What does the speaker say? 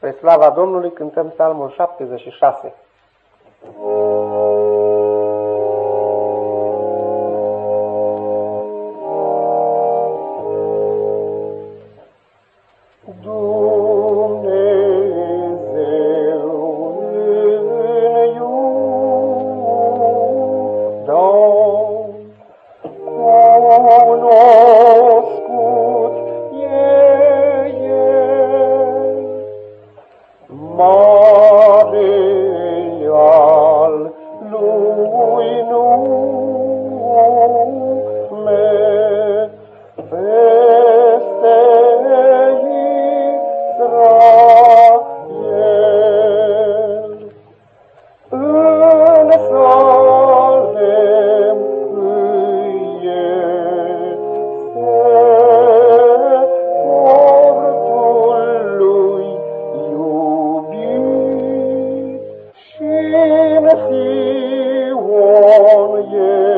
Pe slava Domnului cântăm psalmul 76. amor. ye